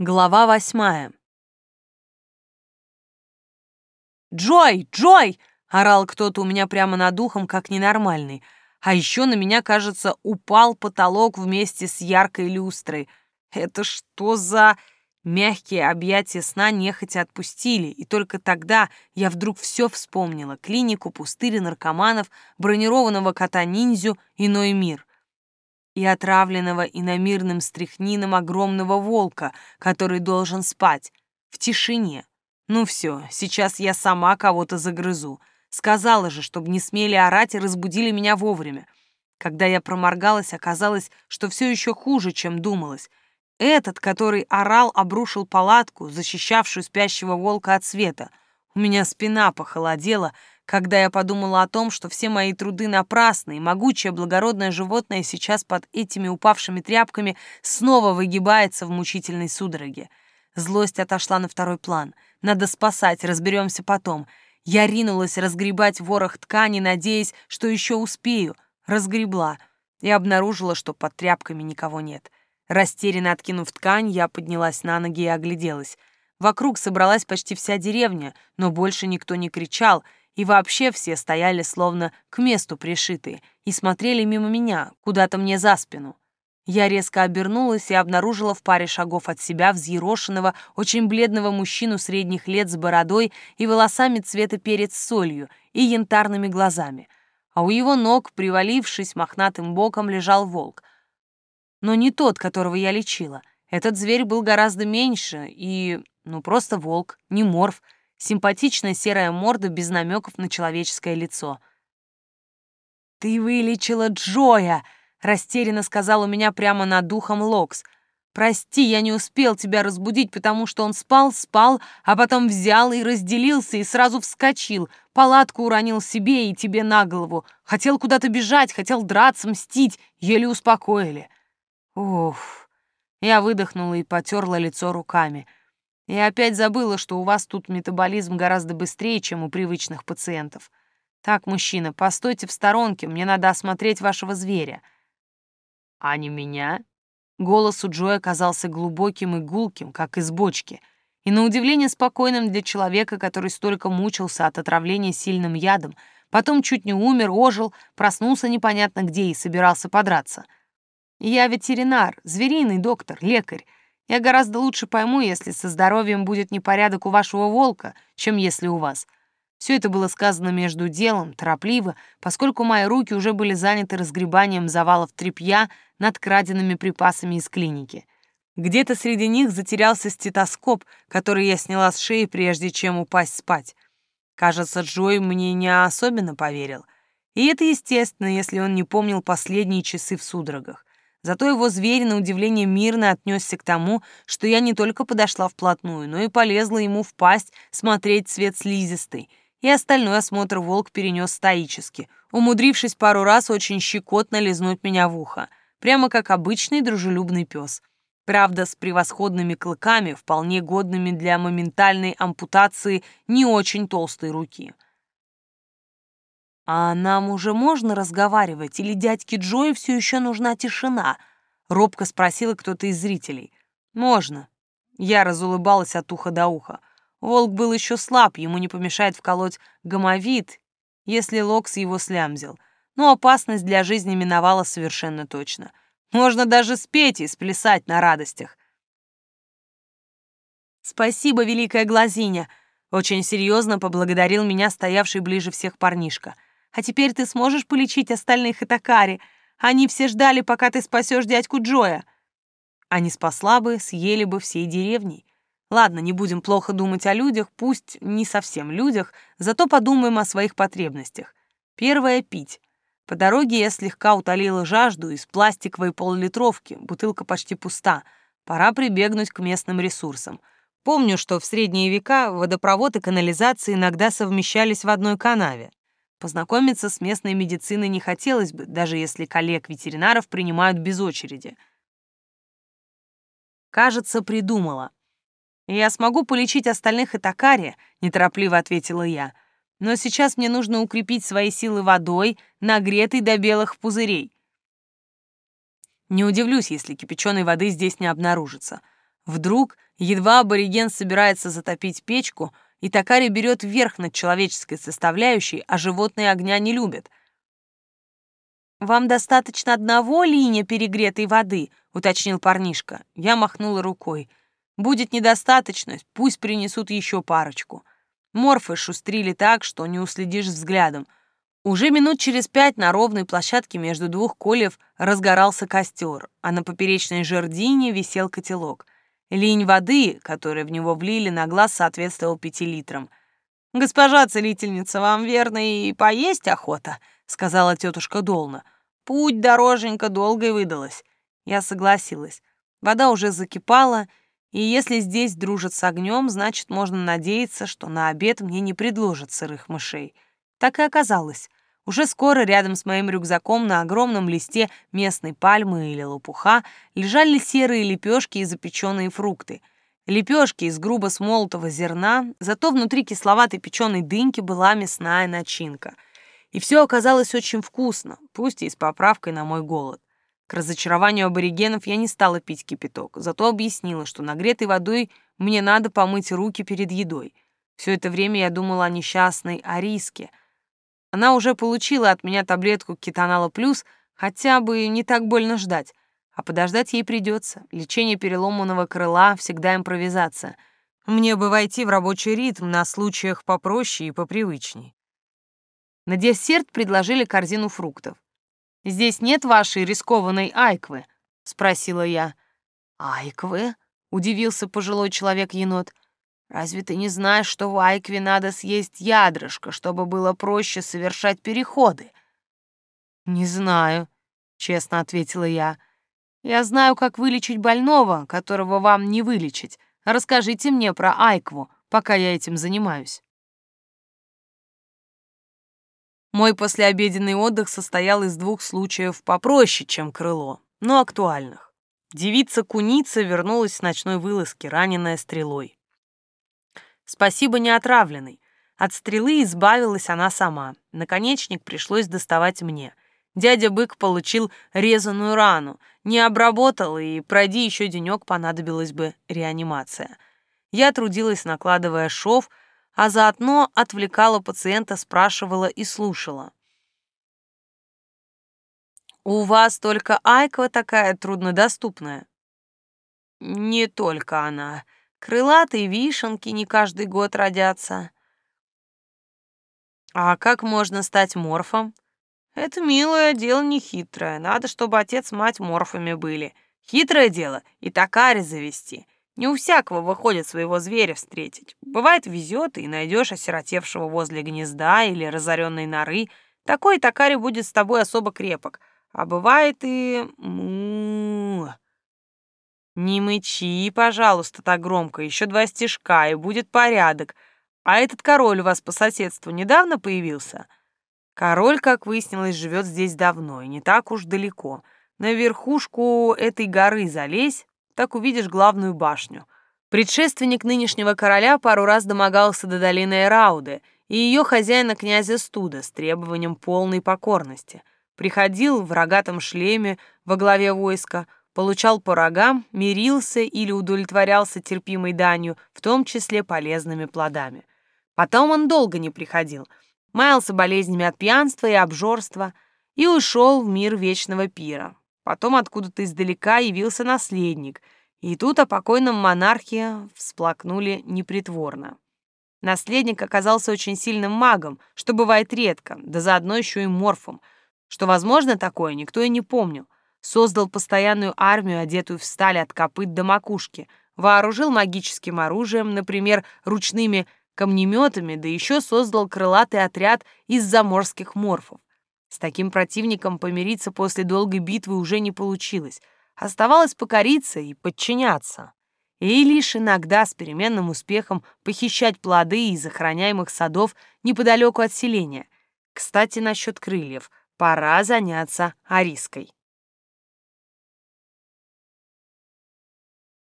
Глава восьмая. «Джой! Джой!» — орал кто-то у меня прямо над духом, как ненормальный. А еще на меня, кажется, упал потолок вместе с яркой люстрой. Это что за... Мягкие объятия сна нехотя отпустили, и только тогда я вдруг все вспомнила. Клинику, пустыри наркоманов, бронированного кота-ниндзю, иной мир и отравленного иномирным стряхнином огромного волка, который должен спать в тишине. Ну все, сейчас я сама кого-то загрызу. Сказала же, чтобы не смели орать и разбудили меня вовремя. Когда я проморгалась, оказалось, что все еще хуже, чем думалось. Этот, который орал, обрушил палатку, защищавшую спящего волка от света. У меня спина похолодела, когда я подумала о том, что все мои труды напрасны, и могучее благородное животное сейчас под этими упавшими тряпками снова выгибается в мучительной судороге. Злость отошла на второй план. Надо спасать, разберемся потом. Я ринулась разгребать ворох ткани, надеясь, что еще успею. Разгребла и обнаружила, что под тряпками никого нет. Растерянно откинув ткань, я поднялась на ноги и огляделась. Вокруг собралась почти вся деревня, но больше никто не кричал — и вообще все стояли словно к месту пришитые и смотрели мимо меня, куда-то мне за спину. Я резко обернулась и обнаружила в паре шагов от себя взъерошенного, очень бледного мужчину средних лет с бородой и волосами цвета перец с солью и янтарными глазами. А у его ног, привалившись мохнатым боком, лежал волк. Но не тот, которого я лечила. Этот зверь был гораздо меньше и, ну, просто волк, не морф — Симпатичная серая морда без намеков на человеческое лицо. «Ты вылечила Джоя!» — растерянно сказал у меня прямо над духом Локс. «Прости, я не успел тебя разбудить, потому что он спал, спал, а потом взял и разделился и сразу вскочил. Палатку уронил себе и тебе на голову. Хотел куда-то бежать, хотел драться, мстить. Еле успокоили». Уф. Я выдохнула и потерла лицо руками — я опять забыла, что у вас тут метаболизм гораздо быстрее, чем у привычных пациентов. Так, мужчина, постойте в сторонке, мне надо осмотреть вашего зверя. А не меня? Голос у Джоя оказался глубоким и гулким, как из бочки, и на удивление спокойным для человека, который столько мучился от отравления сильным ядом, потом чуть не умер, ожил, проснулся непонятно где и собирался подраться. Я ветеринар, звериный доктор, лекарь, я гораздо лучше пойму, если со здоровьем будет непорядок у вашего волка, чем если у вас. Все это было сказано между делом, торопливо, поскольку мои руки уже были заняты разгребанием завалов тряпья над краденными припасами из клиники. Где-то среди них затерялся стетоскоп, который я сняла с шеи, прежде чем упасть спать. Кажется, Джой мне не особенно поверил. И это естественно, если он не помнил последние часы в судорогах. Зато его зверь, на удивление, мирно отнесся к тому, что я не только подошла вплотную, но и полезла ему в пасть смотреть цвет слизистой. И остальной осмотр волк перенес стоически, умудрившись пару раз очень щекотно лизнуть меня в ухо, прямо как обычный дружелюбный пес. Правда, с превосходными клыками, вполне годными для моментальной ампутации не очень толстой руки. «А нам уже можно разговаривать, или дядьке Джои все еще нужна тишина?» — робко спросила кто-то из зрителей. «Можно». Я разулыбалась от уха до уха. Волк был еще слаб, ему не помешает вколоть гомовид, если Локс его слямзил. Но опасность для жизни миновала совершенно точно. Можно даже спеть и сплясать на радостях. «Спасибо, великая глазиня!» Очень серьезно поблагодарил меня стоявший ближе всех парнишка — а теперь ты сможешь полечить остальных Итакари. Они все ждали, пока ты спасешь дядьку Джоя. А не спасла бы, съели бы всей деревней. Ладно, не будем плохо думать о людях, пусть не совсем людях, зато подумаем о своих потребностях. Первое — пить. По дороге я слегка утолила жажду из пластиковой поллитровки, бутылка почти пуста. Пора прибегнуть к местным ресурсам. Помню, что в средние века водопровод и канализация иногда совмещались в одной канаве. Познакомиться с местной медициной не хотелось бы, даже если коллег-ветеринаров принимают без очереди. Кажется, придумала. «Я смогу полечить остальных и токари», — неторопливо ответила я. «Но сейчас мне нужно укрепить свои силы водой, нагретой до белых пузырей. Не удивлюсь, если кипяченой воды здесь не обнаружится. Вдруг, едва абориген собирается затопить печку, и токарий берет верх над человеческой составляющей, а животные огня не любят. «Вам достаточно одного линия перегретой воды», — уточнил парнишка. Я махнула рукой. «Будет недостаточно, пусть принесут еще парочку». Морфы шустрили так, что не уследишь взглядом. Уже минут через пять на ровной площадке между двух колев разгорался костер, а на поперечной жердине висел котелок. Линь воды, которую в него влили, на глаз соответствовал пяти литрам. «Госпожа целительница, вам, верно, и поесть охота?» сказала тетушка Долна. Путь дороженька долгой выдалась. Я согласилась. Вода уже закипала, и если здесь дружат с огнем, значит, можно надеяться, что на обед мне не предложат сырых мышей. Так и оказалось. Уже скоро рядом с моим рюкзаком на огромном листе местной пальмы или лопуха лежали серые лепешки и запеченные фрукты. Лепешки из грубо смолотого зерна, зато внутри кисловатой печеной дыньки была мясная начинка — и все оказалось очень вкусно, пусть и с поправкой на мой голод. К разочарованию аборигенов я не стала пить кипяток, зато объяснила, что нагретой водой мне надо помыть руки перед едой. Все это время я думала о несчастной Ариске. Она уже получила от меня таблетку кетонала плюс, хотя бы не так больно ждать. А подождать ей придется. Лечение переломанного крыла — всегда импровизация. Мне бы войти в рабочий ритм на случаях попроще и попривычней. На десерт предложили корзину фруктов. «Здесь нет вашей рискованной айквы?» — спросила я. «Айквы?» — удивился пожилой человек-енот. «Разве ты не знаешь, что в айкве надо съесть ядрышко, чтобы было проще совершать переходы?» «Не знаю», — честно ответила я. «Я знаю, как вылечить больного, которого вам не вылечить. Расскажите мне про айкву, пока я этим занимаюсь». Мой послеобеденный отдых состоял из двух случаев попроще, чем крыло, но актуальных. Девица-куница вернулась с ночной вылазки, раненая стрелой. Спасибо не отравленной. От стрелы избавилась она сама. Наконечник пришлось доставать мне. Дядя Бык получил резаную рану, не обработал, и пройди еще денек понадобилась бы реанимация. Я трудилась, накладывая шов, а заодно отвлекала пациента, спрашивала и слушала. «У вас только Айква такая труднодоступная?» «Не только она. Крылатые вишенки не каждый год родятся». «А как можно стать морфом?» «Это милое дело нехитрое. Надо, чтобы отец мать морфами были. Хитрое дело и токарь завести». Не у всякого выходит своего зверя встретить. Бывает, везет, и найдешь осиротевшего возле гнезда или разоренной норы. Такой токарь будет с тобой особо крепок. А бывает и... Му... Не мычи, пожалуйста, так громко. Еще два стежка, и будет порядок. А этот король у вас по соседству недавно появился? Король, как выяснилось, живет здесь давно и не так уж далеко. На верхушку этой горы залезь, так увидишь главную башню. Предшественник нынешнего короля пару раз домогался до долины Эрауды и ее хозяина князя Студа с требованием полной покорности. Приходил в рогатом шлеме во главе войска, получал по рогам, мирился или удовлетворялся терпимой данью, в том числе полезными плодами. Потом он долго не приходил, маялся болезнями от пьянства и обжорства и ушел в мир вечного пира, Потом откуда-то издалека явился наследник, и тут о покойном монархе всплакнули непритворно. Наследник оказался очень сильным магом, что бывает редко, да заодно еще и морфом. Что возможно такое, никто и не помнил. Создал постоянную армию, одетую в сталь от копыт до макушки, вооружил магическим оружием, например, ручными камнеметами, да еще создал крылатый отряд из заморских морфов. С таким противником помириться после долгой битвы уже не получилось. Оставалось покориться и подчиняться. И лишь иногда с переменным успехом похищать плоды из охраняемых садов неподалеку от селения. Кстати, насчет крыльев. Пора заняться Ариской.